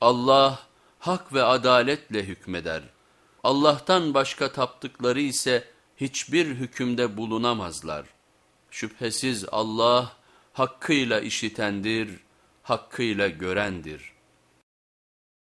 Allah hak ve adaletle hükmeder. Allah'tan başka taptıkları ise hiçbir hükümde bulunamazlar. Şüphesiz Allah hakkıyla işitendir, hakkıyla görendir.''